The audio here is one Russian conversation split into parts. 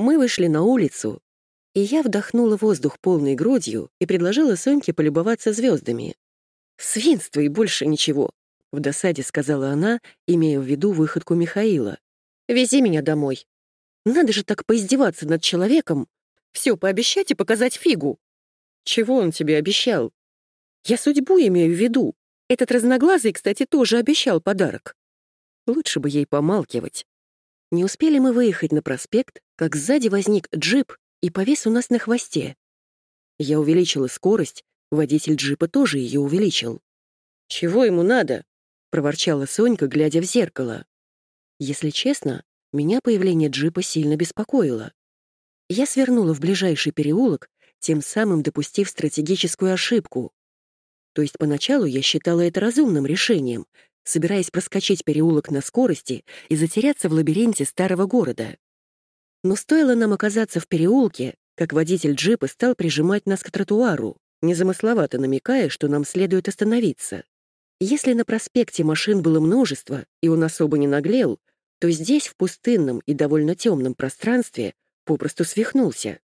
Мы вышли на улицу, и я вдохнула воздух полной грудью и предложила Соньке полюбоваться звездами. «Свинство и больше ничего», — в досаде сказала она, имея в виду выходку Михаила. «Вези меня домой. Надо же так поиздеваться над человеком. Все пообещать и показать фигу». «Чего он тебе обещал?» «Я судьбу имею в виду. Этот разноглазый, кстати, тоже обещал подарок». Лучше бы ей помалкивать. Не успели мы выехать на проспект, как сзади возник джип и повис у нас на хвосте. Я увеличила скорость, водитель джипа тоже ее увеличил. «Чего ему надо?» — проворчала Сонька, глядя в зеркало. Если честно, меня появление джипа сильно беспокоило. Я свернула в ближайший переулок, тем самым допустив стратегическую ошибку. То есть поначалу я считала это разумным решением, собираясь проскочить переулок на скорости и затеряться в лабиринте старого города. Но стоило нам оказаться в переулке, как водитель джипа стал прижимать нас к тротуару, незамысловато намекая, что нам следует остановиться. Если на проспекте машин было множество, и он особо не наглел, то здесь, в пустынном и довольно темном пространстве, попросту свихнулся.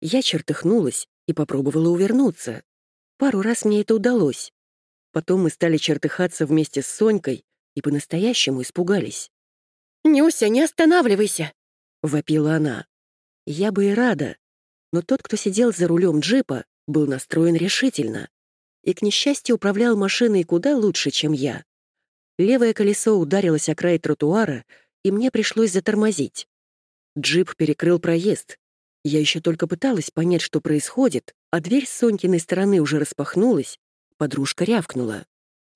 Я чертыхнулась и попробовала увернуться. Пару раз мне это удалось, Потом мы стали чертыхаться вместе с Сонькой и по-настоящему испугались. «Нюся, не останавливайся!» — вопила она. Я бы и рада, но тот, кто сидел за рулем джипа, был настроен решительно и, к несчастью, управлял машиной куда лучше, чем я. Левое колесо ударилось о край тротуара, и мне пришлось затормозить. Джип перекрыл проезд. Я еще только пыталась понять, что происходит, а дверь с Сонькиной стороны уже распахнулась, Подружка рявкнула.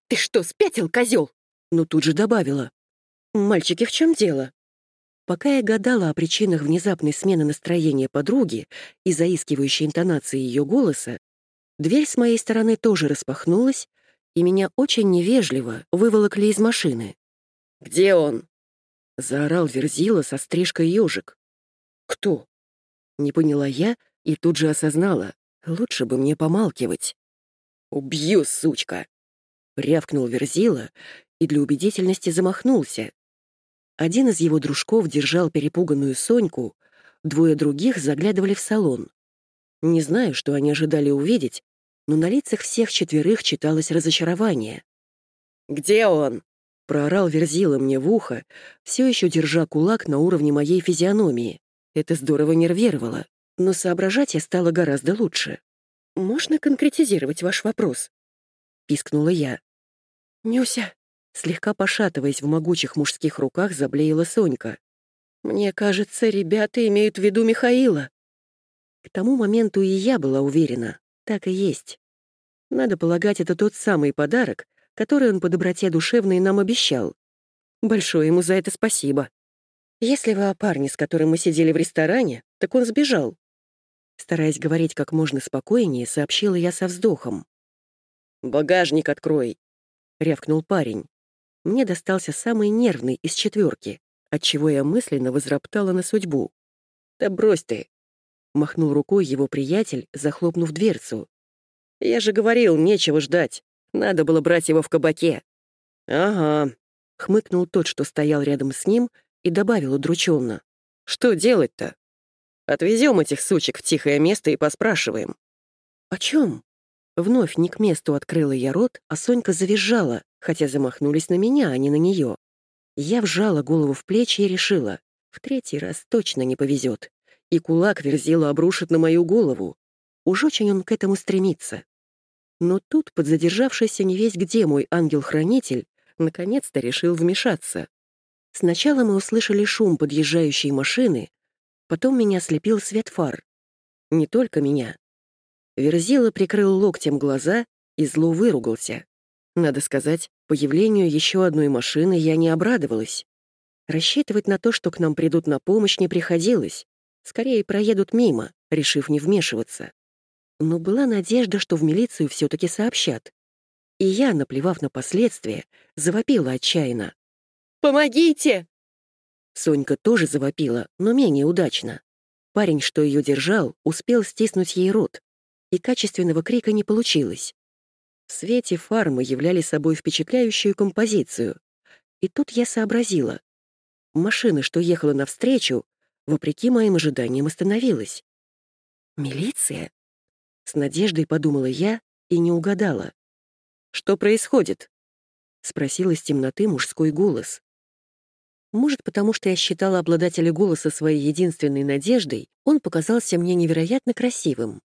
«Ты что, спятил, козел? Но тут же добавила. «Мальчики, в чем дело?» Пока я гадала о причинах внезапной смены настроения подруги и заискивающей интонации ее голоса, дверь с моей стороны тоже распахнулась, и меня очень невежливо выволокли из машины. «Где он?» — заорал Верзила со стрижкой ежик. «Кто?» — не поняла я и тут же осознала. Лучше бы мне помалкивать. «Убью, сучка!» — рявкнул Верзила и для убедительности замахнулся. Один из его дружков держал перепуганную Соньку, двое других заглядывали в салон. Не знаю, что они ожидали увидеть, но на лицах всех четверых читалось разочарование. «Где он?» — проорал Верзила мне в ухо, все еще держа кулак на уровне моей физиономии. Это здорово нервировало, но соображать я стала гораздо лучше. «Можно конкретизировать ваш вопрос?» — пискнула я. «Нюся», слегка пошатываясь в могучих мужских руках, заблеяла Сонька. «Мне кажется, ребята имеют в виду Михаила». К тому моменту и я была уверена, так и есть. Надо полагать, это тот самый подарок, который он по доброте душевной нам обещал. Большое ему за это спасибо. Если вы о парне, с которым мы сидели в ресторане, так он сбежал. Стараясь говорить как можно спокойнее, сообщила я со вздохом. «Багажник открой!» — рявкнул парень. Мне достался самый нервный из четверки, отчего я мысленно возроптала на судьбу. «Да брось ты!» — махнул рукой его приятель, захлопнув дверцу. «Я же говорил, нечего ждать. Надо было брать его в кабаке». «Ага», — хмыкнул тот, что стоял рядом с ним, и добавил удрученно. «Что делать-то?» Отвезем этих сучек в тихое место и поспрашиваем». «О чем?» Вновь не к месту открыла я рот, а Сонька завизжала, хотя замахнулись на меня, а не на нее. Я вжала голову в плечи и решила, в третий раз точно не повезет. И кулак верзила обрушит на мою голову. Уж очень он к этому стремится. Но тут, подзадержавшийся не весь где мой ангел-хранитель, наконец-то решил вмешаться. Сначала мы услышали шум подъезжающей машины, Потом меня слепил свет фар. Не только меня. Верзила прикрыл локтем глаза и зло выругался. Надо сказать, появлению еще одной машины я не обрадовалась. Рассчитывать на то, что к нам придут на помощь, не приходилось. Скорее проедут мимо, решив не вмешиваться. Но была надежда, что в милицию все-таки сообщат. И я, наплевав на последствия, завопила отчаянно. «Помогите! Сонька тоже завопила, но менее удачно. Парень, что ее держал, успел стиснуть ей рот, и качественного крика не получилось. В свете фармы являли собой впечатляющую композицию. И тут я сообразила. Машина, что ехала навстречу, вопреки моим ожиданиям, остановилась. «Милиция?» С надеждой подумала я и не угадала. «Что происходит?» — спросил из темноты мужской голос. Может, потому что я считала обладателя голоса своей единственной надеждой, он показался мне невероятно красивым.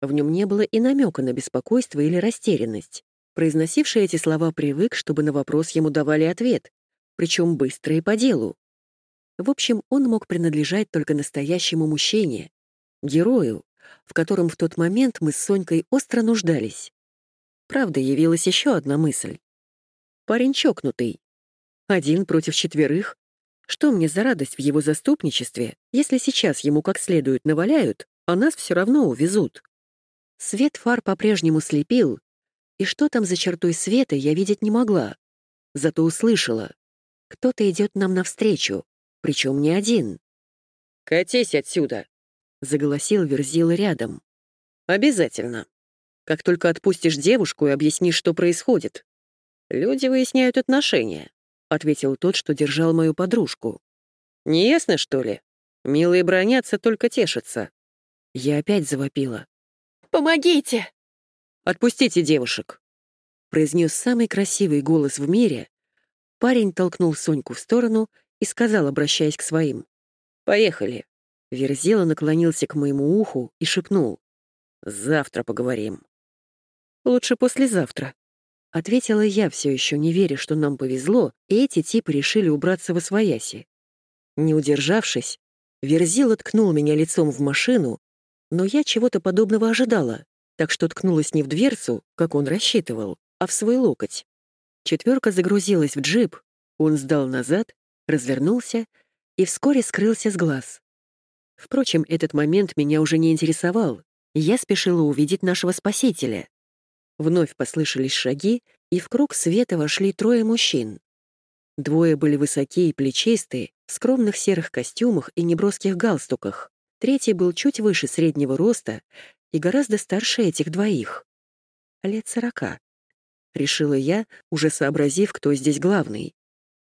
В нем не было и намека на беспокойство или растерянность. Произносивший эти слова привык, чтобы на вопрос ему давали ответ, причем быстро и по делу. В общем, он мог принадлежать только настоящему мужчине, герою, в котором в тот момент мы с Сонькой остро нуждались. Правда, явилась еще одна мысль. Парень чокнутый. Один против четверых. Что мне за радость в его заступничестве, если сейчас ему как следует наваляют, а нас все равно увезут? Свет фар по-прежнему слепил, и что там за чертой света, я видеть не могла. Зато услышала. Кто-то идет нам навстречу, причем не один. «Катись отсюда!» — заголосил Верзила рядом. «Обязательно. Как только отпустишь девушку и объяснишь, что происходит. Люди выясняют отношения», — ответил тот, что держал мою подружку. «Не ясно, что ли? Милые бронятся, только тешатся». Я опять завопила. «Помогите!» «Отпустите девушек!» произнес самый красивый голос в мире. Парень толкнул Соньку в сторону и сказал, обращаясь к своим. «Поехали!» Верзила наклонился к моему уху и шепнул. «Завтра поговорим». «Лучше послезавтра», — ответила я, все еще не веря, что нам повезло, и эти типы решили убраться во свояси. Не удержавшись, Верзила ткнул меня лицом в машину, но я чего-то подобного ожидала, так что ткнулась не в дверцу, как он рассчитывал, а в свой локоть. Четверка загрузилась в джип, он сдал назад, развернулся и вскоре скрылся с глаз. Впрочем, этот момент меня уже не интересовал. Я спешила увидеть нашего спасителя. Вновь послышались шаги, и в круг света вошли трое мужчин. Двое были высокие и плечистые, в скромных серых костюмах и неброских галстуках. Третий был чуть выше среднего роста и гораздо старше этих двоих. Лет сорока. Решила я, уже сообразив, кто здесь главный.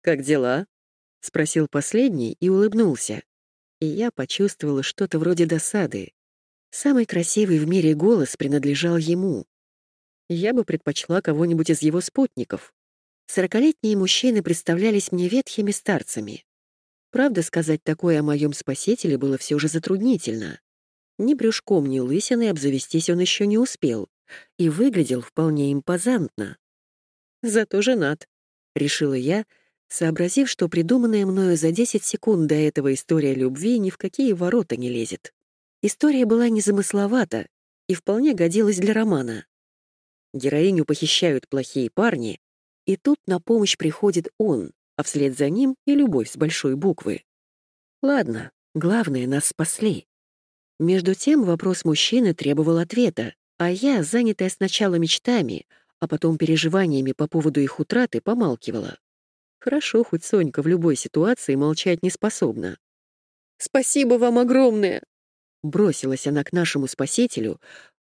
«Как дела?» — спросил последний и улыбнулся и я почувствовала что-то вроде досады. Самый красивый в мире голос принадлежал ему. Я бы предпочла кого-нибудь из его спутников. Сорокалетние мужчины представлялись мне ветхими старцами. Правда, сказать такое о моем спасителе было все же затруднительно. Ни брюшком, ни лысиной обзавестись он еще не успел и выглядел вполне импозантно. Зато женат, — решила я, сообразив, что придуманная мною за 10 секунд до этого история любви ни в какие ворота не лезет. История была незамысловата и вполне годилась для романа. Героиню похищают плохие парни, и тут на помощь приходит он, а вслед за ним и любовь с большой буквы. Ладно, главное, нас спасли. Между тем вопрос мужчины требовал ответа, а я, занятая сначала мечтами, а потом переживаниями по поводу их утраты, помалкивала. Хорошо, хоть Сонька в любой ситуации молчать не способна. «Спасибо вам огромное!» Бросилась она к нашему спасителю,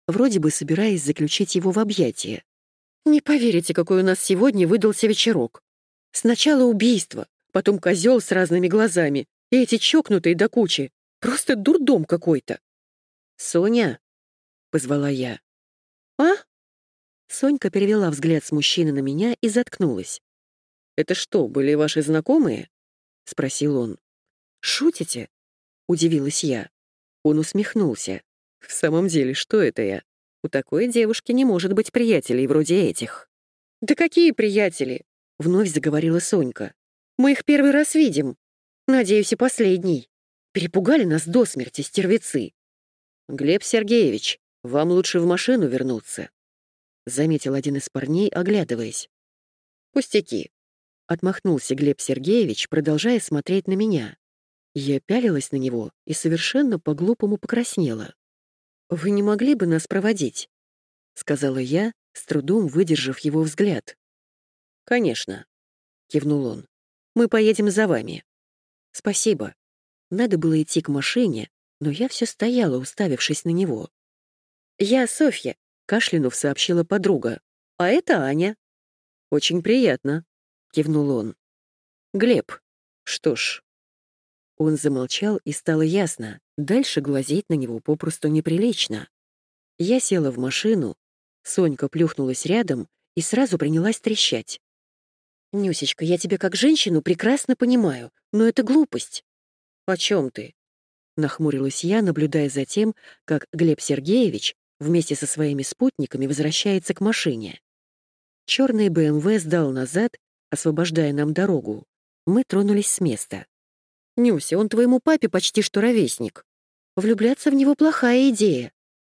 вроде бы собираясь заключить его в объятия. «Не поверите, какой у нас сегодня выдался вечерок. Сначала убийство, потом козел с разными глазами, и эти чокнутые до кучи. Просто дурдом какой-то». «Соня!» — позвала я. «А?» Сонька перевела взгляд с мужчины на меня и заткнулась. «Это что, были ваши знакомые?» — спросил он. «Шутите?» — удивилась я. Он усмехнулся. «В самом деле, что это я? У такой девушки не может быть приятелей вроде этих». «Да какие приятели?» — вновь заговорила Сонька. «Мы их первый раз видим. Надеюсь, и последний. Перепугали нас до смерти стервецы». «Глеб Сергеевич, вам лучше в машину вернуться», — заметил один из парней, оглядываясь. «Пустяки. Отмахнулся Глеб Сергеевич, продолжая смотреть на меня. Я пялилась на него и совершенно по-глупому покраснела. «Вы не могли бы нас проводить?» — сказала я, с трудом выдержав его взгляд. «Конечно», — кивнул он. «Мы поедем за вами». «Спасибо». Надо было идти к машине, но я все стояла, уставившись на него. «Я Софья», — кашлянув сообщила подруга. «А это Аня». «Очень приятно», — кивнул он. «Глеб, что ж, Он замолчал, и стало ясно, дальше глазеть на него попросту неприлично. Я села в машину, Сонька плюхнулась рядом и сразу принялась трещать. «Нюсечка, я тебя как женщину прекрасно понимаю, но это глупость». «О чем ты?» Нахмурилась я, наблюдая за тем, как Глеб Сергеевич вместе со своими спутниками возвращается к машине. Черный БМВ сдал назад, освобождая нам дорогу. Мы тронулись с места. «Нюся, он твоему папе почти что ровесник. Влюбляться в него плохая идея.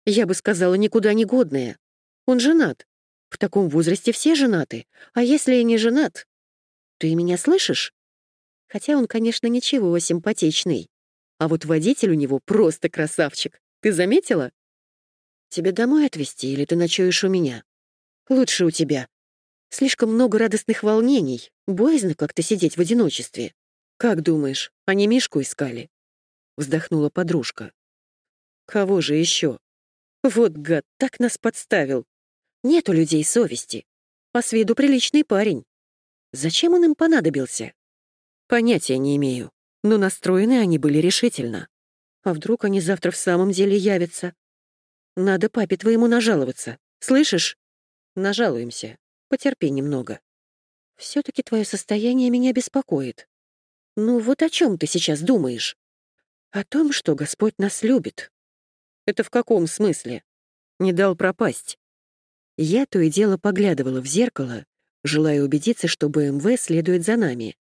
Я бы сказала, никуда не годная. Он женат. В таком возрасте все женаты. А если и не женат? Ты меня слышишь? Хотя он, конечно, ничего, симпатичный. А вот водитель у него просто красавчик. Ты заметила? Тебе домой отвезти или ты ночуешь у меня? Лучше у тебя. Слишком много радостных волнений. Боязно как-то сидеть в одиночестве. Как думаешь, они Мишку искали? Вздохнула подружка. Кого же еще? Вот гад, так нас подставил. Нет у людей совести. По виду приличный парень. Зачем он им понадобился? Понятия не имею, но настроены они были решительно. А вдруг они завтра в самом деле явятся? Надо папе твоему нажаловаться. Слышишь? Нажалуемся. Потерпи немного. все таки твое состояние меня беспокоит. Ну вот о чем ты сейчас думаешь? О том, что Господь нас любит. Это в каком смысле? Не дал пропасть. Я то и дело поглядывала в зеркало, желая убедиться, что БМВ следует за нами.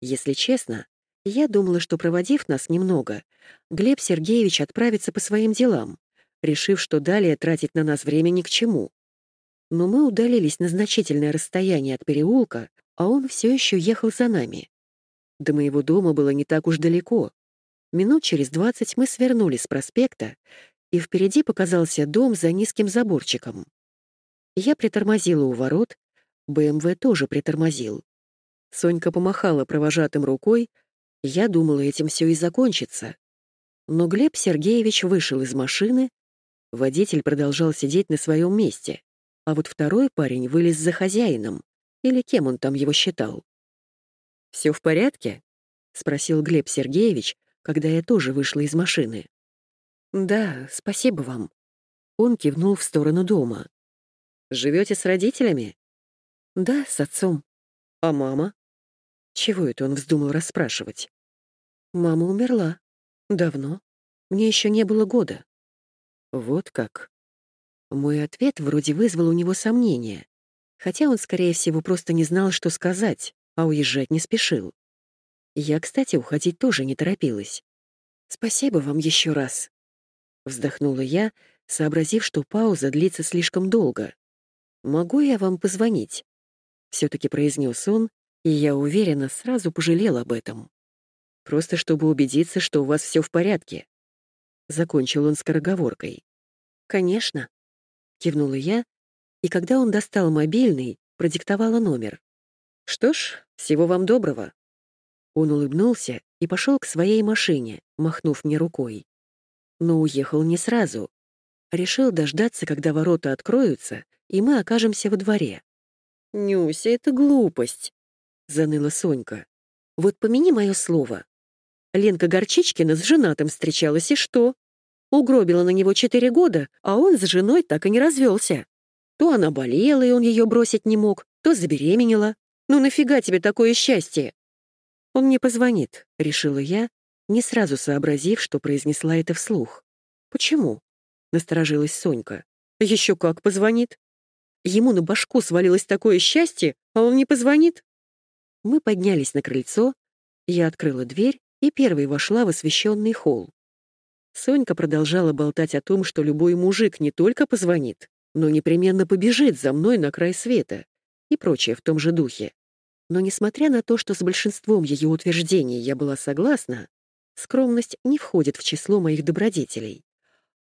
Если честно, я думала, что, проводив нас немного, Глеб Сергеевич отправится по своим делам, решив, что далее тратить на нас время ни к чему. Но мы удалились на значительное расстояние от переулка, а он все еще ехал за нами. До моего дома было не так уж далеко. Минут через двадцать мы свернули с проспекта, и впереди показался дом за низким заборчиком. Я притормозила у ворот, БМВ тоже притормозил. Сонька помахала провожатым рукой, я думала, этим все и закончится. Но Глеб Сергеевич вышел из машины, водитель продолжал сидеть на своем месте, а вот второй парень вылез за хозяином, или кем он там его считал. Все в порядке?» — спросил Глеб Сергеевич, когда я тоже вышла из машины. «Да, спасибо вам». Он кивнул в сторону дома. Живете с родителями? Да, с отцом. А мама? Чего это он вздумал расспрашивать? Мама умерла. Давно. Мне еще не было года. Вот как. Мой ответ вроде вызвал у него сомнения, хотя он, скорее всего, просто не знал, что сказать, а уезжать не спешил. Я, кстати, уходить тоже не торопилась. «Спасибо вам еще раз», — вздохнула я, сообразив, что пауза длится слишком долго. «Могу я вам позвонить?» Все-таки произнес он, и я уверена, сразу пожалел об этом. Просто чтобы убедиться, что у вас все в порядке. Закончил он скороговоркой. «Конечно», — кивнула я, и когда он достал мобильный, продиктовала номер. «Что ж, всего вам доброго». Он улыбнулся и пошел к своей машине, махнув мне рукой. Но уехал не сразу. Решил дождаться, когда ворота откроются, и мы окажемся во дворе. «Нюся, это глупость», — заныла Сонька. «Вот помяни мое слово. Ленка Горчичкина с женатым встречалась, и что? Угробила на него четыре года, а он с женой так и не развелся. То она болела, и он ее бросить не мог, то забеременела. Ну нафига тебе такое счастье?» «Он мне позвонит», — решила я, не сразу сообразив, что произнесла это вслух. «Почему?» — насторожилась Сонька. «Еще как позвонит. Ему на башку свалилось такое счастье, а он не позвонит. Мы поднялись на крыльцо, я открыла дверь и первой вошла в освещенный холл. Сонька продолжала болтать о том, что любой мужик не только позвонит, но непременно побежит за мной на край света и прочее в том же духе. Но несмотря на то, что с большинством ее утверждений я была согласна, скромность не входит в число моих добродетелей.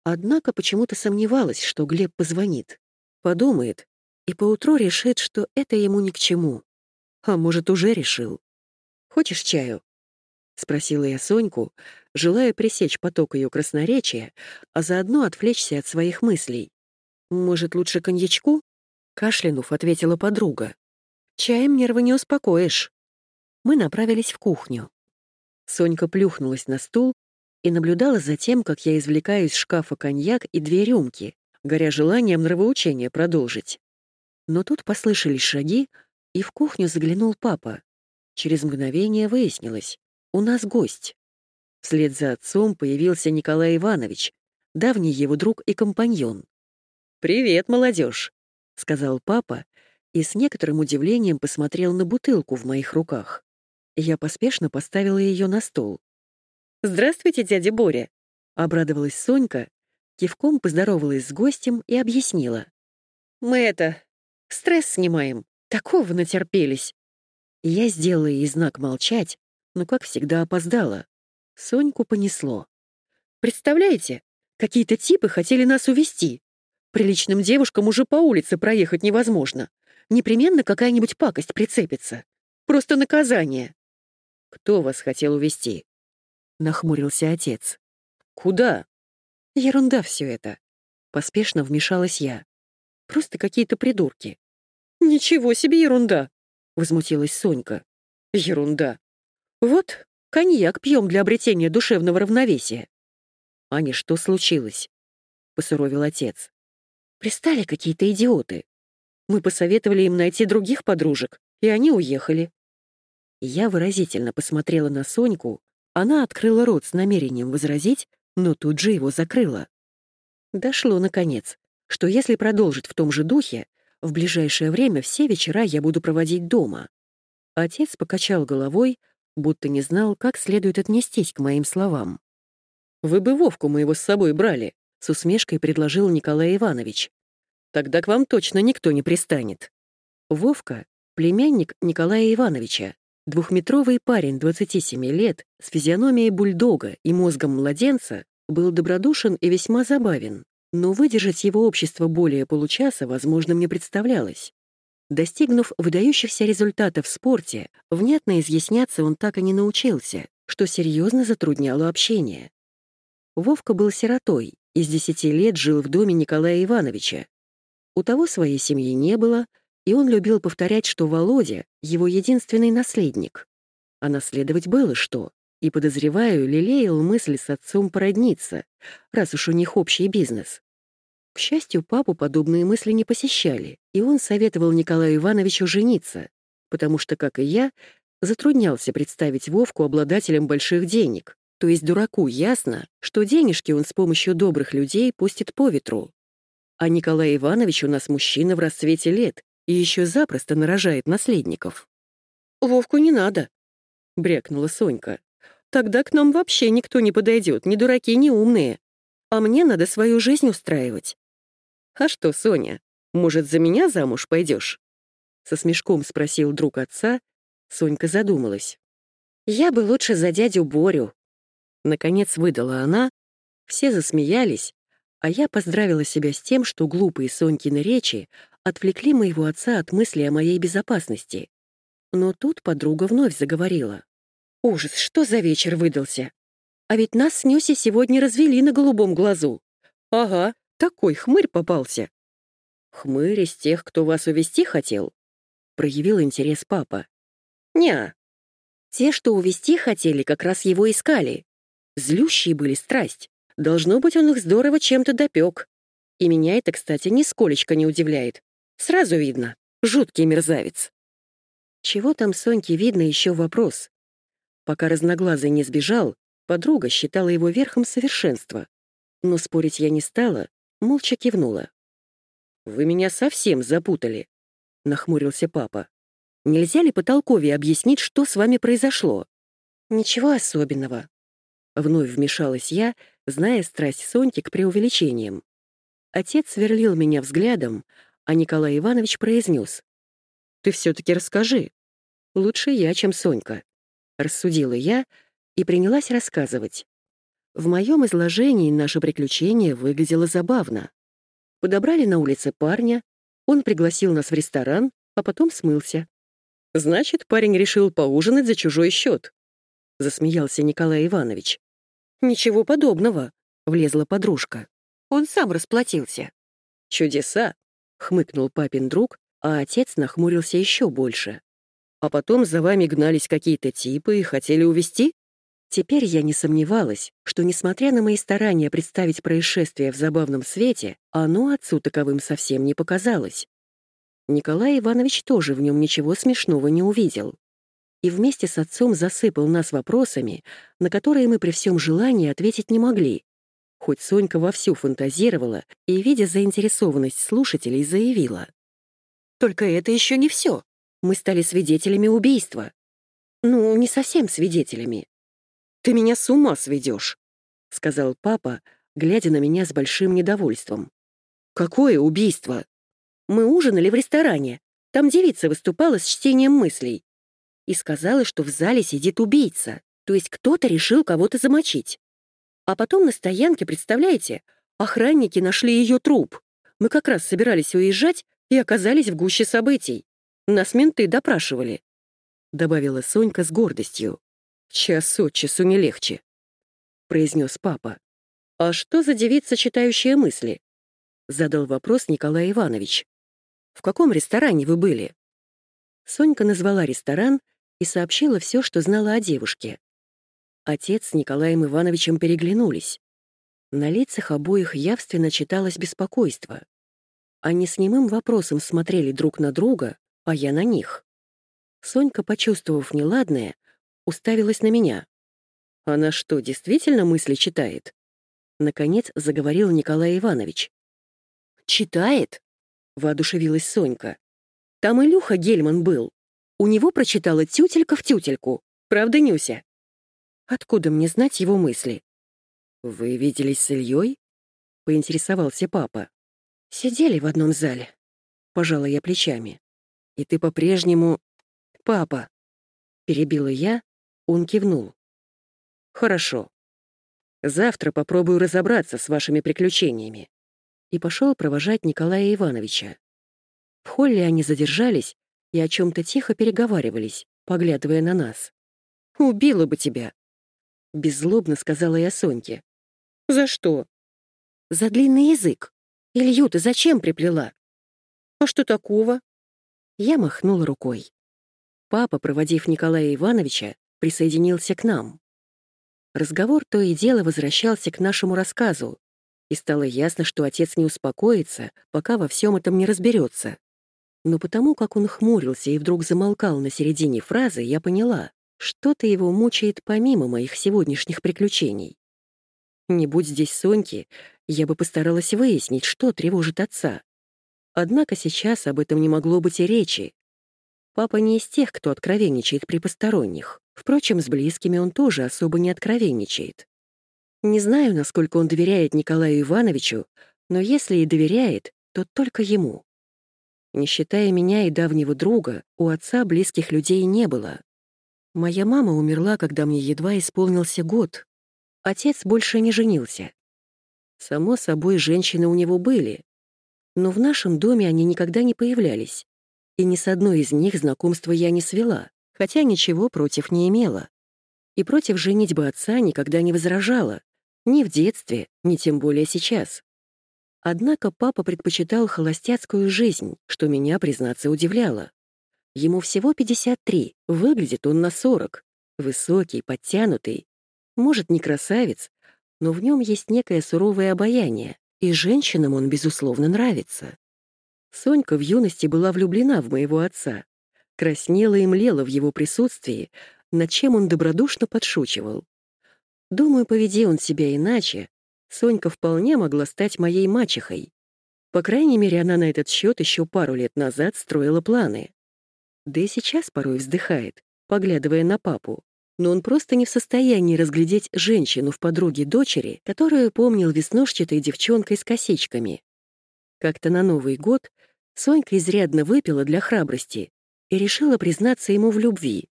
Однако почему-то сомневалась, что Глеб позвонит. Подумает и поутру решит, что это ему ни к чему. А может, уже решил. «Хочешь чаю?» — спросила я Соньку, желая пресечь поток ее красноречия, а заодно отвлечься от своих мыслей. «Может, лучше коньячку?» — кашлянув, ответила подруга. «Чаем нервы не успокоишь». Мы направились в кухню. Сонька плюхнулась на стул и наблюдала за тем, как я извлекаю из шкафа коньяк и две рюмки, горя желанием нравоучение продолжить. Но тут послышались шаги, и в кухню заглянул папа. Через мгновение выяснилось — у нас гость. Вслед за отцом появился Николай Иванович, давний его друг и компаньон. «Привет, молодежь», — сказал папа и с некоторым удивлением посмотрел на бутылку в моих руках. Я поспешно поставила ее на стол. «Здравствуйте, дядя Боря!» — обрадовалась Сонька, кивком поздоровалась с гостем и объяснила. «Мы это... стресс снимаем. Такого натерпелись». Я сделала ей знак молчать, но, как всегда, опоздала. Соньку понесло. «Представляете, какие-то типы хотели нас увести. Приличным девушкам уже по улице проехать невозможно. Непременно какая-нибудь пакость прицепится. Просто наказание». «Кто вас хотел увести? нахмурился отец. «Куда?» «Ерунда все это». Поспешно вмешалась я. «Просто какие-то придурки». «Ничего себе ерунда!» — возмутилась Сонька. «Ерунда. Вот, коньяк пьем для обретения душевного равновесия». «Аня, что случилось?» — посуровил отец. «Пристали какие-то идиоты. Мы посоветовали им найти других подружек, и они уехали». Я выразительно посмотрела на Соньку, она открыла рот с намерением возразить, но тут же его закрыла. Дошло, наконец, что если продолжить в том же духе, в ближайшее время все вечера я буду проводить дома. Отец покачал головой, будто не знал, как следует отнестись к моим словам. «Вы бы Вовку моего с собой брали», — с усмешкой предложил Николай Иванович. «Тогда к вам точно никто не пристанет». Вовка — племянник Николая Ивановича, двухметровый парень 27 лет с физиономией бульдога и мозгом младенца был добродушен и весьма забавен, но выдержать его общество более получаса возможным не представлялось. Достигнув выдающихся результатов в спорте, внятно изъясняться он так и не научился, что серьезно затрудняло общение. Вовка был сиротой и с 10 лет жил в доме Николая Ивановича. У того своей семьи не было, и он любил повторять, что Володя — его единственный наследник. А наследовать было что, и, подозреваю, лелеял мысль с отцом породниться, раз уж у них общий бизнес. К счастью, папу подобные мысли не посещали, и он советовал Николаю Ивановичу жениться, потому что, как и я, затруднялся представить Вовку обладателем больших денег. То есть дураку ясно, что денежки он с помощью добрых людей пустит по ветру. А Николай Иванович у нас мужчина в расцвете лет и еще запросто нарожает наследников. «Вовку не надо», — брякнула Сонька. «Тогда к нам вообще никто не подойдет, ни дураки, ни умные. А мне надо свою жизнь устраивать. «А что, Соня, может, за меня замуж пойдешь? Со смешком спросил друг отца. Сонька задумалась. «Я бы лучше за дядю Борю». Наконец выдала она. Все засмеялись, а я поздравила себя с тем, что глупые Сонькины речи отвлекли моего отца от мысли о моей безопасности. Но тут подруга вновь заговорила. «Ужас, что за вечер выдался? А ведь нас с Нюси сегодня развели на голубом глазу. Ага, такой хмырь попался. Хмырь из тех, кто вас увести хотел? Проявил интерес папа. Ня. Те, что увести хотели, как раз его искали. Злющие были страсть. Должно быть, он их здорово чем-то допек. И меня это, кстати, нисколечко не удивляет. Сразу видно. Жуткий мерзавец. Чего там Соньке видно еще вопрос. Пока разноглазый не сбежал, подруга считала его верхом совершенства. Но спорить я не стала, молча кивнула. «Вы меня совсем запутали», — нахмурился папа. «Нельзя ли потолковее объяснить, что с вами произошло?» «Ничего особенного», — вновь вмешалась я, зная страсть Соньки к преувеличениям. Отец сверлил меня взглядом, а Николай Иванович произнес. «Ты все-таки расскажи. Лучше я, чем Сонька», — рассудила я и принялась рассказывать. В моем изложении наше приключение выглядело забавно. Подобрали на улице парня, он пригласил нас в ресторан, а потом смылся. «Значит, парень решил поужинать за чужой счет», — засмеялся Николай Иванович. «Ничего подобного», — влезла подружка. «Он сам расплатился». «Чудеса», — хмыкнул папин друг, а отец нахмурился еще больше. «А потом за вами гнались какие-то типы и хотели увести? Теперь я не сомневалась, что, несмотря на мои старания представить происшествие в забавном свете, оно отцу таковым совсем не показалось. Николай Иванович тоже в нем ничего смешного не увидел. И вместе с отцом засыпал нас вопросами, на которые мы при всем желании ответить не могли. Хоть Сонька вовсю фантазировала и, видя заинтересованность слушателей, заявила. «Только это еще не все. Мы стали свидетелями убийства. Ну, не совсем свидетелями. Ты меня с ума сведешь, сказал папа, глядя на меня с большим недовольством. Какое убийство? Мы ужинали в ресторане. Там девица выступала с чтением мыслей. И сказала, что в зале сидит убийца, то есть кто-то решил кого-то замочить. А потом на стоянке, представляете, охранники нашли ее труп. Мы как раз собирались уезжать и оказались в гуще событий. Нас менты допрашивали», — добавила Сонька с гордостью. «Час от часу не легче», — произнес папа. «А что за девица, читающая мысли?» — задал вопрос Николай Иванович. «В каком ресторане вы были?» Сонька назвала ресторан и сообщила все, что знала о девушке. Отец с Николаем Ивановичем переглянулись. На лицах обоих явственно читалось беспокойство. Они с немым вопросом смотрели друг на друга, а я на них. Сонька, почувствовав неладное, уставилась на меня. «Она что, действительно мысли читает?» Наконец заговорил Николай Иванович. «Читает?» — воодушевилась Сонька. «Там Илюха Гельман был. У него прочитала тютелька в тютельку. Правда, Нюся?» «Откуда мне знать его мысли?» «Вы виделись с Ильей?» — поинтересовался папа. «Сидели в одном зале», — пожала я плечами. «И ты по-прежнему...» «Папа», — перебила я, он кивнул. «Хорошо. Завтра попробую разобраться с вашими приключениями». И пошел провожать Николая Ивановича. В холле они задержались и о чем то тихо переговаривались, поглядывая на нас. «Убила бы тебя!» — беззлобно сказала я Соньке. «За что?» «За длинный язык. Илью ты зачем приплела?» «А что такого?» Я махнула рукой. Папа, проводив Николая Ивановича, присоединился к нам. Разговор то и дело возвращался к нашему рассказу, и стало ясно, что отец не успокоится, пока во всем этом не разберется. Но потому, как он хмурился и вдруг замолкал на середине фразы, я поняла, что-то его мучает помимо моих сегодняшних приключений. Не будь здесь Соньки, я бы постаралась выяснить, что тревожит отца. Однако сейчас об этом не могло быть и речи, Папа не из тех, кто откровенничает при посторонних. Впрочем, с близкими он тоже особо не откровенничает. Не знаю, насколько он доверяет Николаю Ивановичу, но если и доверяет, то только ему. Не считая меня и давнего друга, у отца близких людей не было. Моя мама умерла, когда мне едва исполнился год. Отец больше не женился. Само собой, женщины у него были, но в нашем доме они никогда не появлялись и ни с одной из них знакомства я не свела, хотя ничего против не имела. И против женитьбы отца никогда не возражала, ни в детстве, ни тем более сейчас. Однако папа предпочитал холостяцкую жизнь, что меня, признаться, удивляло. Ему всего 53, выглядит он на 40, высокий, подтянутый. Может, не красавец, но в нем есть некое суровое обаяние, и женщинам он, безусловно, нравится. Сонька в юности была влюблена в моего отца, краснела и млела в его присутствии, над чем он добродушно подшучивал. Думаю, поведи он себя иначе, Сонька вполне могла стать моей мачехой. По крайней мере, она на этот счет еще пару лет назад строила планы. Да и сейчас порой вздыхает, поглядывая на папу. Но он просто не в состоянии разглядеть женщину в подруге дочери, которую помнил веснушчатой девчонкой с косичками. Как-то на Новый год Сонька изрядно выпила для храбрости и решила признаться ему в любви.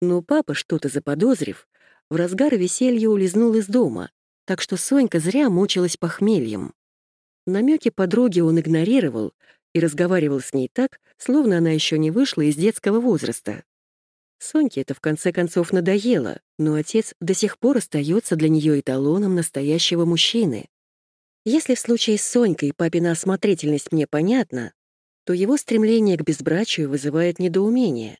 Но папа, что-то заподозрив, в разгар веселья улизнул из дома, так что Сонька зря мучилась похмельем. Намеки подруги он игнорировал и разговаривал с ней так, словно она еще не вышла из детского возраста. Соньке это в конце концов надоело, но отец до сих пор остается для нее эталоном настоящего мужчины. Если в случае с Сонькой папина осмотрительность мне понятна, то его стремление к безбрачию вызывает недоумение.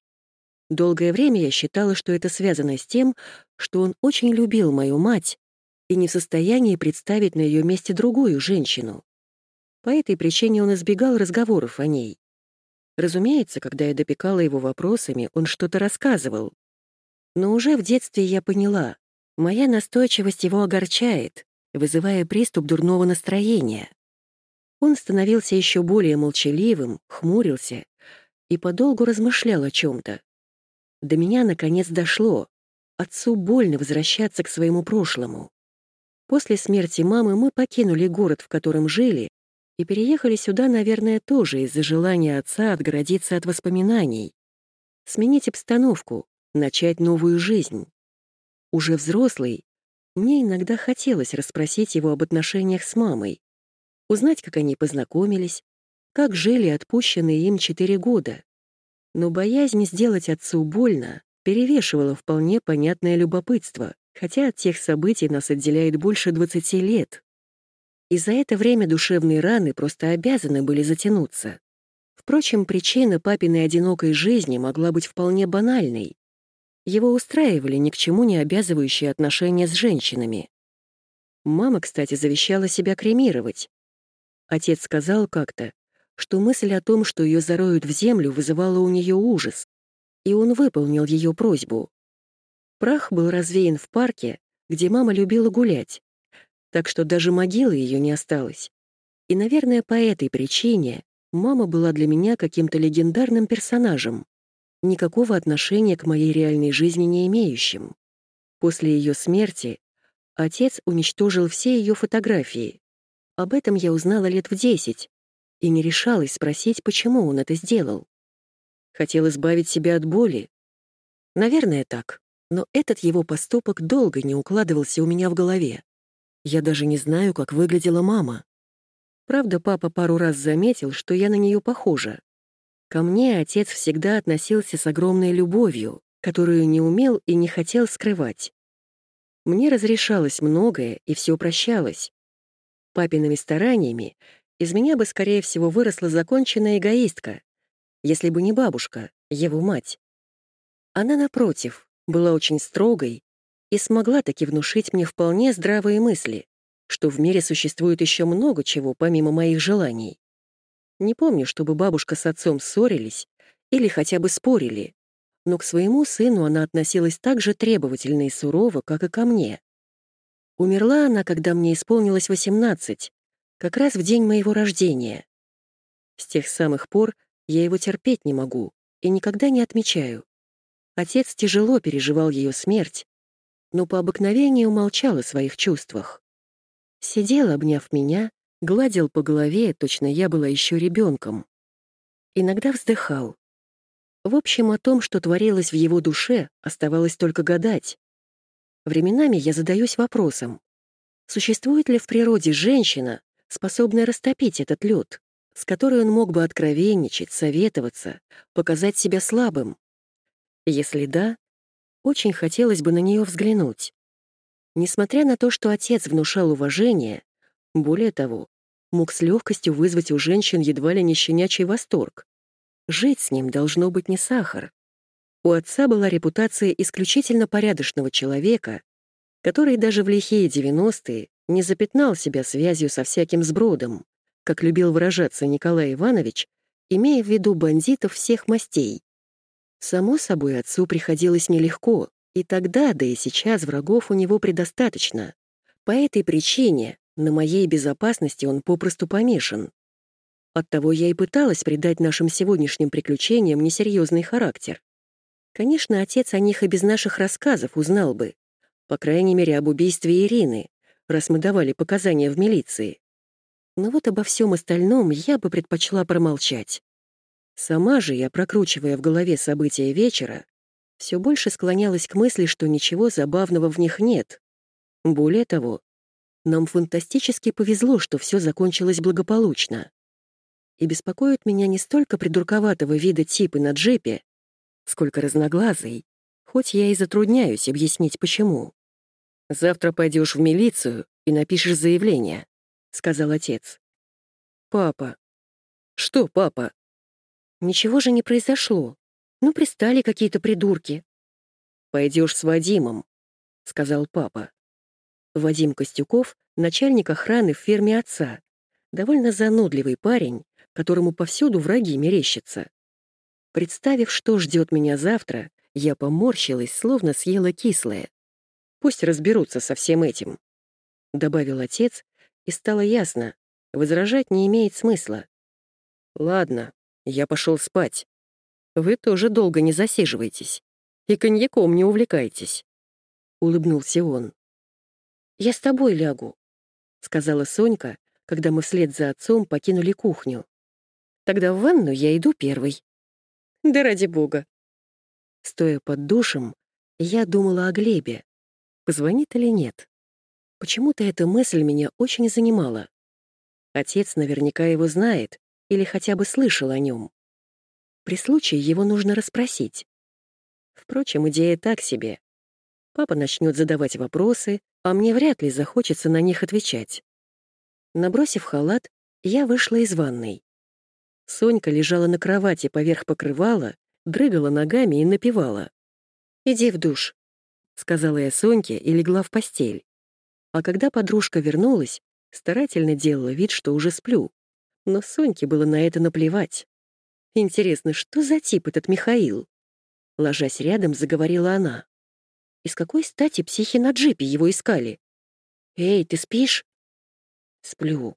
Долгое время я считала, что это связано с тем, что он очень любил мою мать и не в состоянии представить на ее месте другую женщину. По этой причине он избегал разговоров о ней. Разумеется, когда я допекала его вопросами, он что-то рассказывал. Но уже в детстве я поняла, моя настойчивость его огорчает, вызывая приступ дурного настроения. Он становился еще более молчаливым, хмурился и подолгу размышлял о чем-то. До меня наконец дошло. Отцу больно возвращаться к своему прошлому. После смерти мамы мы покинули город, в котором жили, и переехали сюда, наверное, тоже из-за желания отца отгородиться от воспоминаний, сменить обстановку, начать новую жизнь. Уже взрослый, мне иногда хотелось расспросить его об отношениях с мамой, узнать, как они познакомились, как жили отпущенные им четыре года. Но боязнь сделать отцу больно перевешивала вполне понятное любопытство, хотя от тех событий нас отделяет больше 20 лет. И за это время душевные раны просто обязаны были затянуться. Впрочем, причина папиной одинокой жизни могла быть вполне банальной. Его устраивали ни к чему не обязывающие отношения с женщинами. Мама, кстати, завещала себя кремировать. Отец сказал как-то, что мысль о том, что ее зароют в землю, вызывала у нее ужас, и он выполнил ее просьбу. Прах был развеян в парке, где мама любила гулять, так что даже могилы ее не осталось. И, наверное, по этой причине мама была для меня каким-то легендарным персонажем, никакого отношения к моей реальной жизни не имеющим. После ее смерти отец уничтожил все ее фотографии. Об этом я узнала лет в десять, и не решалась спросить, почему он это сделал. Хотел избавить себя от боли? Наверное, так. Но этот его поступок долго не укладывался у меня в голове. Я даже не знаю, как выглядела мама. Правда, папа пару раз заметил, что я на нее похожа. Ко мне отец всегда относился с огромной любовью, которую не умел и не хотел скрывать. Мне разрешалось многое, и все прощалось. Папиными стараниями из меня бы, скорее всего, выросла законченная эгоистка, если бы не бабушка, его мать. Она, напротив, была очень строгой и смогла таки внушить мне вполне здравые мысли, что в мире существует еще много чего, помимо моих желаний. Не помню, чтобы бабушка с отцом ссорились или хотя бы спорили, но к своему сыну она относилась так же требовательно и сурово, как и ко мне. Умерла она, когда мне исполнилось 18, как раз в день моего рождения. С тех самых пор я его терпеть не могу и никогда не отмечаю. Отец тяжело переживал ее смерть, но по обыкновению молчал о своих чувствах. Сидел, обняв меня, гладил по голове, точно я была еще ребенком. Иногда вздыхал. В общем, о том, что творилось в его душе, оставалось только гадать. Временами я задаюсь вопросом, существует ли в природе женщина, способная растопить этот лед, с которой он мог бы откровенничать, советоваться, показать себя слабым? Если да, очень хотелось бы на нее взглянуть. Несмотря на то, что отец внушал уважение, более того, мог с легкостью вызвать у женщин едва ли не щенячий восторг. Жить с ним должно быть не сахар. У отца была репутация исключительно порядочного человека, который даже в лихие девяностые не запятнал себя связью со всяким сбродом, как любил выражаться Николай Иванович, имея в виду бандитов всех мастей. Само собой, отцу приходилось нелегко, и тогда, да и сейчас врагов у него предостаточно. По этой причине на моей безопасности он попросту помешан. Оттого я и пыталась придать нашим сегодняшним приключениям несерьезный характер. Конечно, отец о них и без наших рассказов узнал бы, по крайней мере, об убийстве Ирины, раз мы давали показания в милиции. Но вот обо всем остальном я бы предпочла промолчать. Сама же я, прокручивая в голове события вечера, все больше склонялась к мысли, что ничего забавного в них нет. Более того, нам фантастически повезло, что все закончилось благополучно. И беспокоит меня не столько придурковатого вида типы на джипе, сколько разноглазый, хоть я и затрудняюсь объяснить, почему. «Завтра пойдешь в милицию и напишешь заявление», — сказал отец. «Папа». «Что, папа?» «Ничего же не произошло. Ну, пристали какие-то придурки. Пойдешь с Вадимом, сказал папа. Вадим Костюков — начальник охраны в ферме отца. Довольно занудливый парень, которому повсюду враги мерещатся. Представив, что ждет меня завтра, я поморщилась, словно съела кислое. Пусть разберутся со всем этим. Добавил отец, и стало ясно, возражать не имеет смысла. Ладно, я пошел спать. Вы тоже долго не засиживайтесь. И коньяком не увлекайтесь. Улыбнулся он. «Я с тобой лягу», — сказала Сонька, когда мы вслед за отцом покинули кухню. «Тогда в ванну я иду первой». «Да ради бога». Стоя под душем, я думала о Глебе. Позвонит или нет? Почему-то эта мысль меня очень занимала. Отец наверняка его знает или хотя бы слышал о нем. При случае его нужно расспросить. Впрочем, идея так себе. Папа начнет задавать вопросы, а мне вряд ли захочется на них отвечать. Набросив халат, я вышла из ванной. Сонька лежала на кровати поверх покрывала, дрыгала ногами и напевала. «Иди в душ», — сказала я Соньке и легла в постель. А когда подружка вернулась, старательно делала вид, что уже сплю. Но Соньке было на это наплевать. Интересно, что за тип этот Михаил? Ложась рядом, заговорила она. Из какой стати психи на джипе его искали? «Эй, ты спишь?» «Сплю».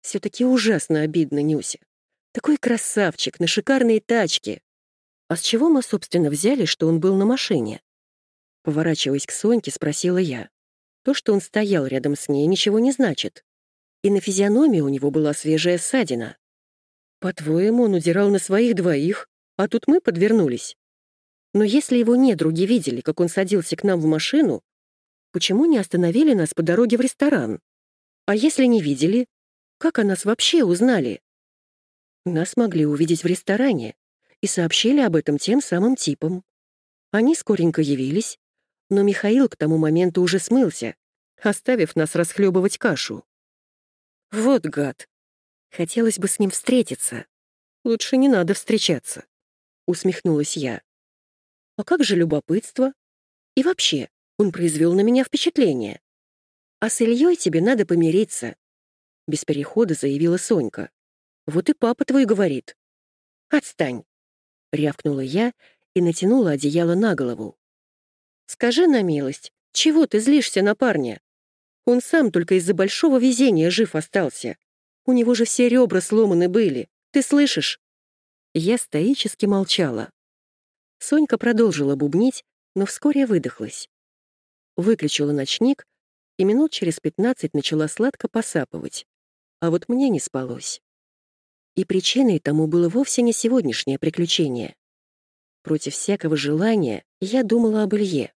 Все-таки ужасно обидно, Нюся. Такой красавчик, на шикарной тачке. А с чего мы, собственно, взяли, что он был на машине? Поворачиваясь к Соньке, спросила я. То, что он стоял рядом с ней, ничего не значит. И на физиономии у него была свежая ссадина. По-твоему, он удирал на своих двоих, а тут мы подвернулись. Но если его недруги видели, как он садился к нам в машину, почему не остановили нас по дороге в ресторан? А если не видели, как о нас вообще узнали? Нас могли увидеть в ресторане и сообщили об этом тем самым типам. Они скоренько явились, но Михаил к тому моменту уже смылся, оставив нас расхлебывать кашу. Вот гад. Хотелось бы с ним встретиться. Лучше не надо встречаться, усмехнулась я. А как же любопытство? И вообще, он произвел на меня впечатление. А с Ильей тебе надо помириться, без перехода заявила Сонька. Вот и папа твой говорит. Отстань, рявкнула я и натянула одеяло на голову. Скажи на милость, чего ты злишься на парня? Он сам только из-за большого везения жив остался. У него же все ребра сломаны были. Ты слышишь? Я стоически молчала. Сонька продолжила бубнить, но вскоре выдохлась. Выключила ночник и минут через пятнадцать начала сладко посапывать. А вот мне не спалось. И причиной тому было вовсе не сегодняшнее приключение. Против всякого желания я думала об Илье.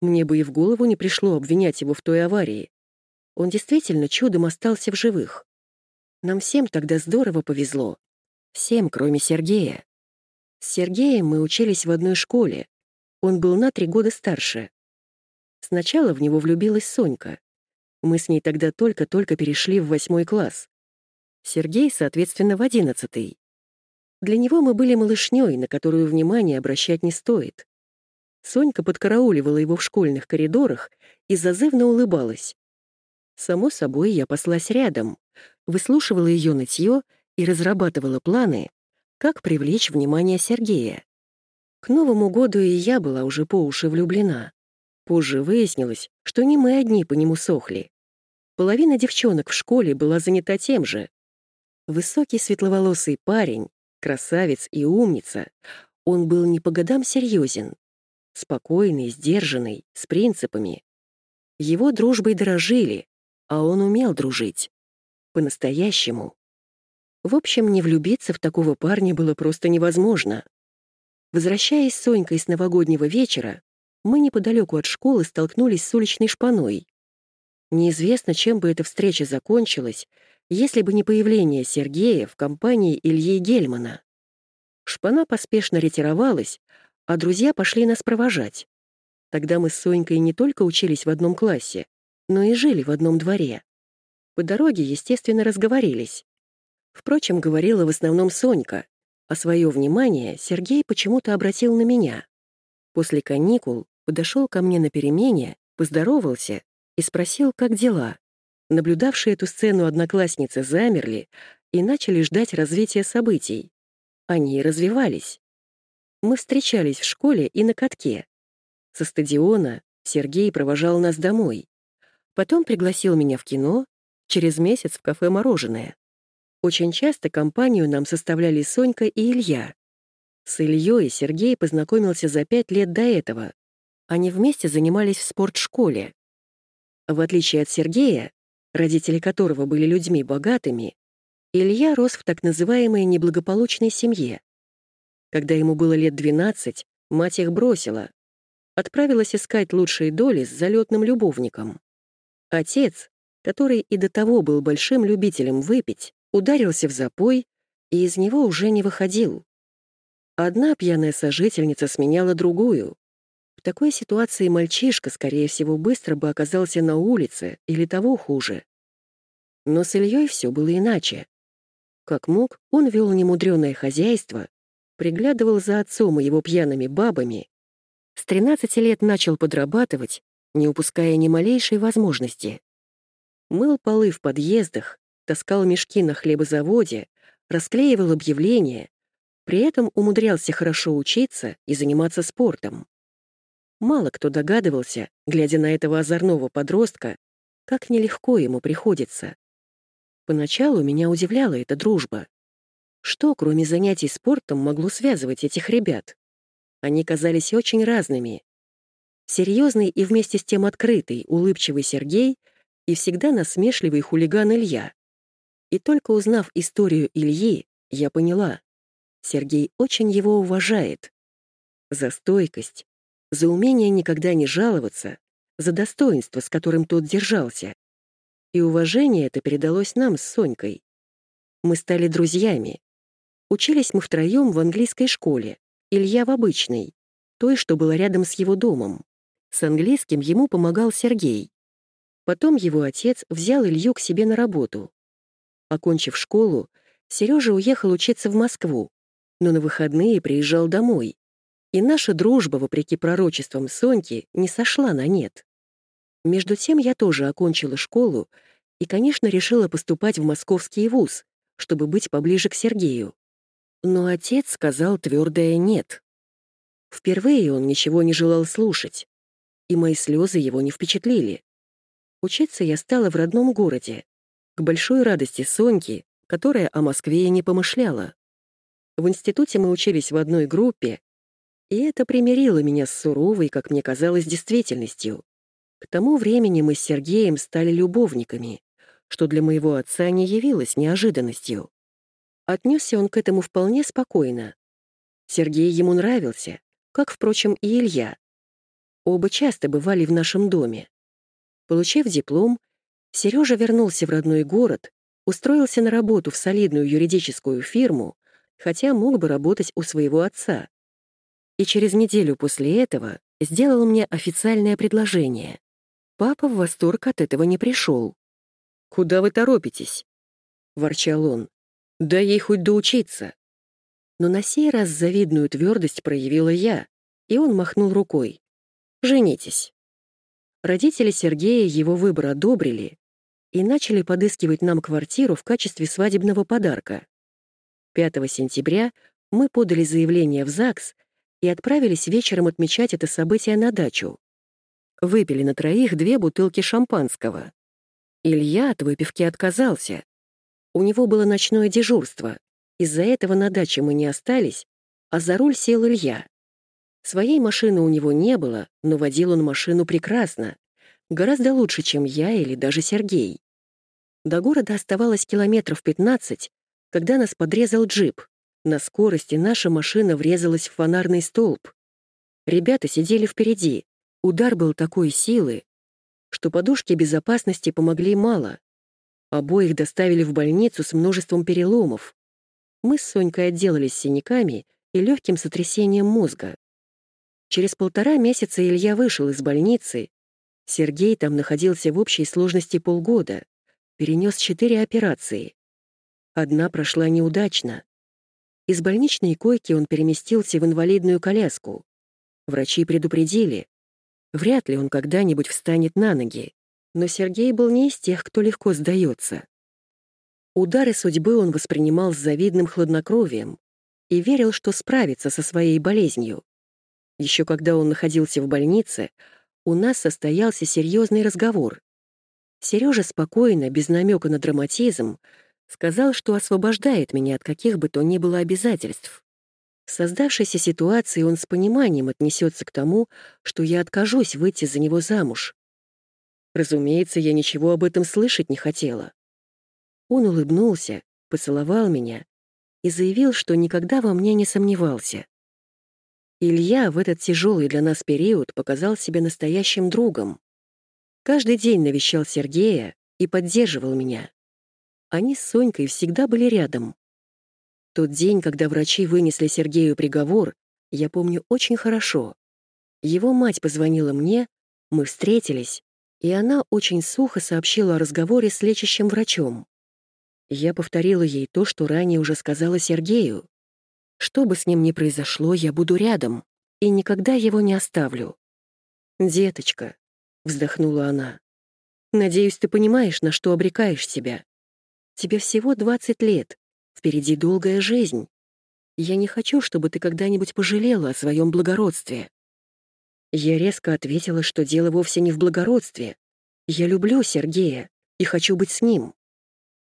Мне бы и в голову не пришло обвинять его в той аварии. Он действительно чудом остался в живых. Нам всем тогда здорово повезло. Всем, кроме Сергея. С Сергеем мы учились в одной школе. Он был на три года старше. Сначала в него влюбилась Сонька. Мы с ней тогда только-только перешли в восьмой класс. Сергей, соответственно, в одиннадцатый. Для него мы были малышней, на которую внимание обращать не стоит. Сонька подкарауливала его в школьных коридорах и зазывно улыбалась. Само собой, я паслась рядом, выслушивала ее нытье и разрабатывала планы, как привлечь внимание Сергея. К Новому году и я была уже по уши влюблена. Позже выяснилось, что не мы одни по нему сохли. Половина девчонок в школе была занята тем же. Высокий светловолосый парень, красавец и умница, он был не по годам серьезен. Спокойный, сдержанный, с принципами. Его дружбой дорожили, а он умел дружить. По-настоящему. В общем, не влюбиться в такого парня было просто невозможно. Возвращаясь с Сонькой с новогоднего вечера, мы неподалеку от школы столкнулись с уличной шпаной. Неизвестно, чем бы эта встреча закончилась, если бы не появление Сергея в компании Ильи Гельмана. Шпана поспешно ретировалась, а друзья пошли нас провожать. Тогда мы с Сонькой не только учились в одном классе, но и жили в одном дворе. По дороге, естественно, разговорились. Впрочем, говорила в основном Сонька, а свое внимание Сергей почему-то обратил на меня. После каникул подошел ко мне на перемене, поздоровался и спросил, как дела. Наблюдавшие эту сцену одноклассницы замерли и начали ждать развития событий. Они развивались. Мы встречались в школе и на катке. Со стадиона Сергей провожал нас домой. Потом пригласил меня в кино, через месяц в кафе «Мороженое». Очень часто компанию нам составляли Сонька и Илья. С Ильей Сергей познакомился за пять лет до этого. Они вместе занимались в спортшколе. В отличие от Сергея, родители которого были людьми богатыми, Илья рос в так называемой неблагополучной семье. Когда ему было лет 12, мать их бросила. Отправилась искать лучшие доли с залетным любовником. Отец, который и до того был большим любителем выпить, ударился в запой и из него уже не выходил. Одна пьяная сожительница сменяла другую. В такой ситуации мальчишка, скорее всего, быстро бы оказался на улице или того хуже. Но с Ильей все было иначе. Как мог, он вел немудреное хозяйство, приглядывал за отцом и его пьяными бабами, с 13 лет начал подрабатывать, не упуская ни малейшей возможности. Мыл полы в подъездах, таскал мешки на хлебозаводе, расклеивал объявления, при этом умудрялся хорошо учиться и заниматься спортом. Мало кто догадывался, глядя на этого озорного подростка, как нелегко ему приходится. Поначалу меня удивляла эта дружба. Что, кроме занятий спортом, могло связывать этих ребят? Они казались очень разными. Серьезный и вместе с тем открытый, улыбчивый Сергей и всегда насмешливый хулиган Илья. И только узнав историю Ильи, я поняла. Сергей очень его уважает. За стойкость, за умение никогда не жаловаться, за достоинство, с которым тот держался. И уважение это передалось нам с Сонькой. Мы стали друзьями. Учились мы втроем в английской школе, Илья в обычной, той, что была рядом с его домом. С английским ему помогал Сергей. Потом его отец взял Илью к себе на работу. Окончив школу, Сережа уехал учиться в Москву, но на выходные приезжал домой. И наша дружба, вопреки пророчествам Соньки, не сошла на нет. Между тем я тоже окончила школу и, конечно, решила поступать в московский вуз, чтобы быть поближе к Сергею. Но отец сказал твердое «нет». Впервые он ничего не желал слушать, и мои слезы его не впечатлили. Учиться я стала в родном городе, к большой радости Соньки, которая о Москве и не помышляла. В институте мы учились в одной группе, и это примирило меня с суровой, как мне казалось, действительностью. К тому времени мы с Сергеем стали любовниками, что для моего отца не явилось неожиданностью. Отнесся он к этому вполне спокойно. Сергей ему нравился, как, впрочем, и Илья. Оба часто бывали в нашем доме. Получив диплом, Сережа вернулся в родной город, устроился на работу в солидную юридическую фирму, хотя мог бы работать у своего отца. И через неделю после этого сделал мне официальное предложение. Папа в восторг от этого не пришел. «Куда вы торопитесь?» — ворчал он. «Дай ей хоть доучиться». Но на сей раз завидную твердость проявила я, и он махнул рукой. «Женитесь». Родители Сергея его выбор одобрили, и начали подыскивать нам квартиру в качестве свадебного подарка. 5 сентября мы подали заявление в ЗАГС и отправились вечером отмечать это событие на дачу. Выпили на троих две бутылки шампанского. Илья от выпивки отказался. У него было ночное дежурство. Из-за этого на даче мы не остались, а за руль сел Илья. Своей машины у него не было, но водил он машину прекрасно. Гораздо лучше, чем я или даже Сергей. До города оставалось километров 15, когда нас подрезал джип. На скорости наша машина врезалась в фонарный столб. Ребята сидели впереди. Удар был такой силы, что подушки безопасности помогли мало. Обоих доставили в больницу с множеством переломов. Мы с Сонькой отделались синяками и легким сотрясением мозга. Через полтора месяца Илья вышел из больницы Сергей там находился в общей сложности полгода, перенес четыре операции. Одна прошла неудачно. Из больничной койки он переместился в инвалидную коляску. Врачи предупредили. Вряд ли он когда-нибудь встанет на ноги. Но Сергей был не из тех, кто легко сдается. Удары судьбы он воспринимал с завидным хладнокровием и верил, что справится со своей болезнью. Еще когда он находился в больнице, у нас состоялся серьезный разговор. Сережа спокойно, без намека на драматизм, сказал, что освобождает меня от каких бы то ни было обязательств. В создавшейся ситуации он с пониманием отнесется к тому, что я откажусь выйти за него замуж. Разумеется, я ничего об этом слышать не хотела. Он улыбнулся, поцеловал меня и заявил, что никогда во мне не сомневался. Илья в этот тяжелый для нас период показал себя настоящим другом. Каждый день навещал Сергея и поддерживал меня. Они с Сонькой всегда были рядом. Тот день, когда врачи вынесли Сергею приговор, я помню очень хорошо. Его мать позвонила мне, мы встретились, и она очень сухо сообщила о разговоре с лечащим врачом. Я повторила ей то, что ранее уже сказала Сергею. Что бы с ним ни произошло, я буду рядом и никогда его не оставлю. «Деточка», — вздохнула она, — «надеюсь, ты понимаешь, на что обрекаешь себя. Тебе всего 20 лет, впереди долгая жизнь. Я не хочу, чтобы ты когда-нибудь пожалела о своем благородстве». Я резко ответила, что дело вовсе не в благородстве. Я люблю Сергея и хочу быть с ним.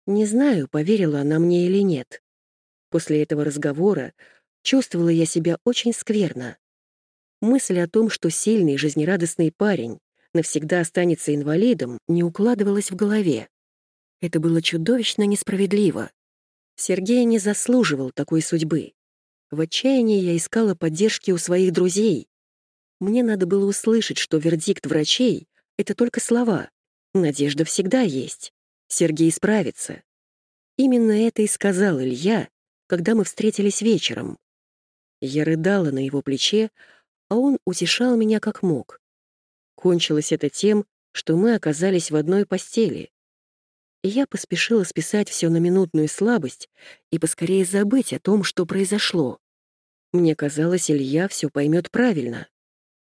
Не знаю, поверила она мне или нет. После этого разговора чувствовала я себя очень скверно. Мысль о том, что сильный, жизнерадостный парень навсегда останется инвалидом, не укладывалась в голове. Это было чудовищно несправедливо. Сергей не заслуживал такой судьбы. В отчаянии я искала поддержки у своих друзей. Мне надо было услышать, что вердикт врачей — это только слова. Надежда всегда есть. Сергей справится. Именно это и сказал Илья, когда мы встретились вечером. Я рыдала на его плече, а он утешал меня как мог. Кончилось это тем, что мы оказались в одной постели. И я поспешила списать все на минутную слабость и поскорее забыть о том, что произошло. Мне казалось, Илья все поймет правильно.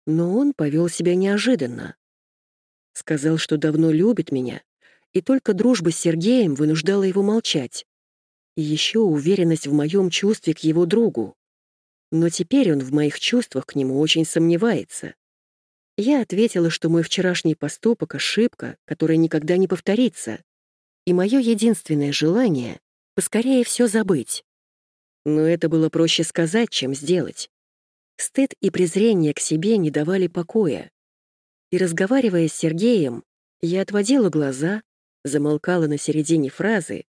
Но он повел себя неожиданно. Сказал, что давно любит меня, и только дружба с Сергеем вынуждала его молчать. И еще уверенность в моем чувстве к его другу. Но теперь он в моих чувствах к нему очень сомневается. Я ответила, что мой вчерашний поступок — ошибка, которая никогда не повторится, и мое единственное желание — поскорее все забыть. Но это было проще сказать, чем сделать. Стыд и презрение к себе не давали покоя. И разговаривая с Сергеем, я отводила глаза, замолкала на середине фразы,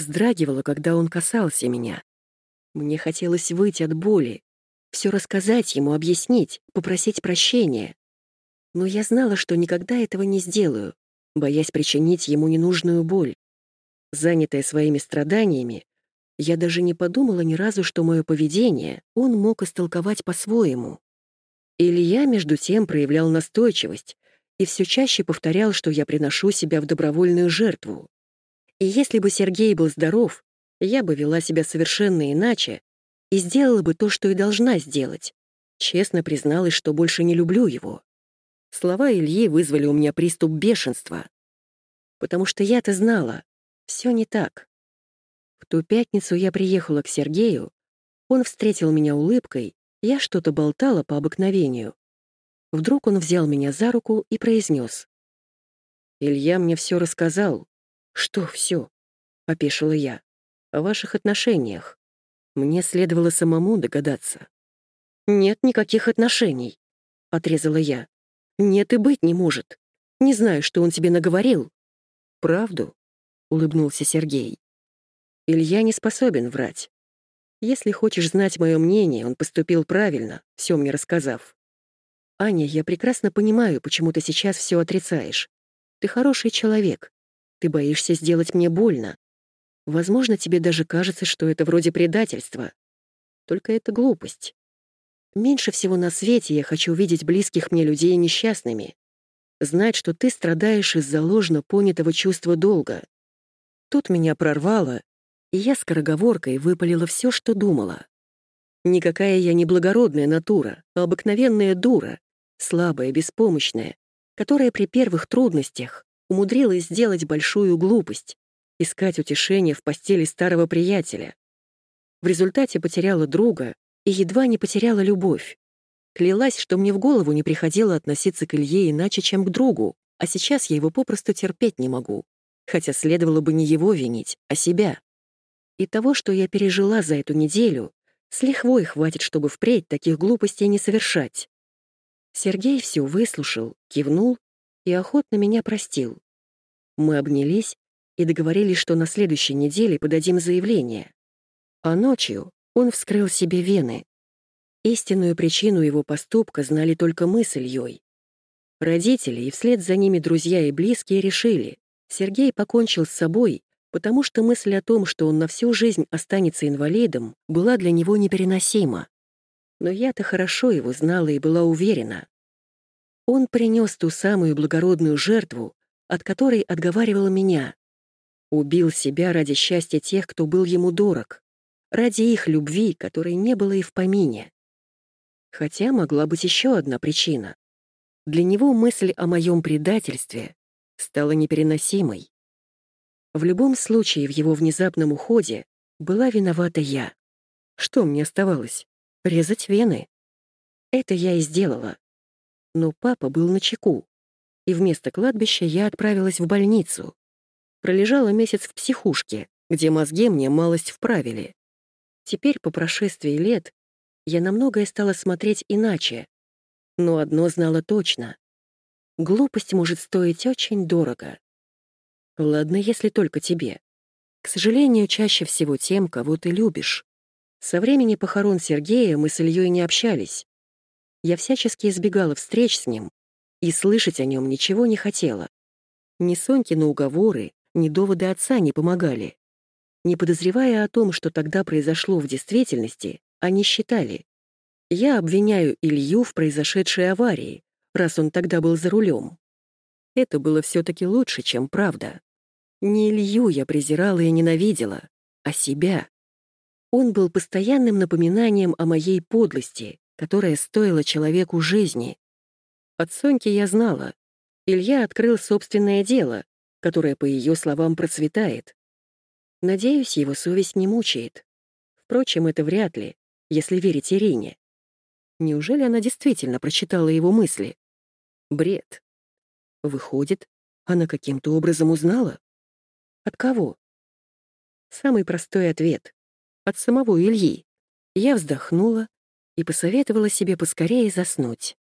вздрагивала, когда он касался меня. Мне хотелось выйти от боли, все рассказать ему, объяснить, попросить прощения. Но я знала, что никогда этого не сделаю, боясь причинить ему ненужную боль. Занятая своими страданиями, я даже не подумала ни разу, что мое поведение он мог истолковать по-своему. Илья, между тем, проявлял настойчивость, и все чаще повторял, что я приношу себя в добровольную жертву. И если бы Сергей был здоров, я бы вела себя совершенно иначе и сделала бы то, что и должна сделать. Честно призналась, что больше не люблю его. Слова Ильи вызвали у меня приступ бешенства. Потому что я-то знала, все не так. В ту пятницу я приехала к Сергею, он встретил меня улыбкой, я что-то болтала по обыкновению. Вдруг он взял меня за руку и произнес. «Илья мне все рассказал». «Что все?» — опешила я. «О ваших отношениях. Мне следовало самому догадаться». «Нет никаких отношений», — отрезала я. «Нет и быть не может. Не знаю, что он тебе наговорил». «Правду?» — улыбнулся Сергей. «Илья не способен врать. Если хочешь знать мое мнение, он поступил правильно, все мне рассказав. «Аня, я прекрасно понимаю, почему ты сейчас все отрицаешь. Ты хороший человек. Ты боишься сделать мне больно. Возможно, тебе даже кажется, что это вроде предательства. Только это глупость. Меньше всего на свете я хочу видеть близких мне людей несчастными. Знать, что ты страдаешь из-за ложно понятого чувства долга. Тут меня прорвало, и я скороговоркой выпалила все, что думала. Никакая я не благородная натура, а обыкновенная дура, слабая, беспомощная, которая при первых трудностях умудрилась сделать большую глупость, искать утешение в постели старого приятеля. В результате потеряла друга и едва не потеряла любовь. Клялась, что мне в голову не приходило относиться к Илье иначе, чем к другу, а сейчас я его попросту терпеть не могу, хотя следовало бы не его винить, а себя. И того, что я пережила за эту неделю, с лихвой хватит, чтобы впредь таких глупостей не совершать. Сергей все выслушал, кивнул и охотно меня простил. Мы обнялись и договорились, что на следующей неделе подадим заявление. А ночью он вскрыл себе вены. Истинную причину его поступка знали только мы с Ильей. Родители и вслед за ними друзья и близкие решили, Сергей покончил с собой, потому что мысль о том, что он на всю жизнь останется инвалидом, была для него непереносима. Но я-то хорошо его знала и была уверена. Он принес ту самую благородную жертву, от которой отговаривала меня. Убил себя ради счастья тех, кто был ему дорог, ради их любви, которой не было и в помине. Хотя могла быть еще одна причина. Для него мысль о моем предательстве стала непереносимой. В любом случае в его внезапном уходе была виновата я. Что мне оставалось? Резать вены. Это я и сделала. Но папа был на чеку, и вместо кладбища я отправилась в больницу. Пролежала месяц в психушке, где мозги мне малость вправили. Теперь, по прошествии лет, я на многое стала смотреть иначе. Но одно знала точно. Глупость может стоить очень дорого. Ладно, если только тебе. К сожалению, чаще всего тем, кого ты любишь. Со времени похорон Сергея мы с Ильей не общались. Я всячески избегала встреч с ним и слышать о нем ничего не хотела. Ни Сонькины уговоры, ни доводы отца не помогали. Не подозревая о том, что тогда произошло в действительности, они считали. Я обвиняю Илью в произошедшей аварии, раз он тогда был за рулем. Это было все таки лучше, чем правда. Не Илью я презирала и ненавидела, а себя. Он был постоянным напоминанием о моей подлости, которая стоила человеку жизни. От Соньки я знала. Илья открыл собственное дело, которое, по ее словам, процветает. Надеюсь, его совесть не мучает. Впрочем, это вряд ли, если верить Ирине. Неужели она действительно прочитала его мысли? Бред. Выходит, она каким-то образом узнала? От кого? Самый простой ответ. От самого Ильи. Я вздохнула и посоветовала себе поскорее заснуть.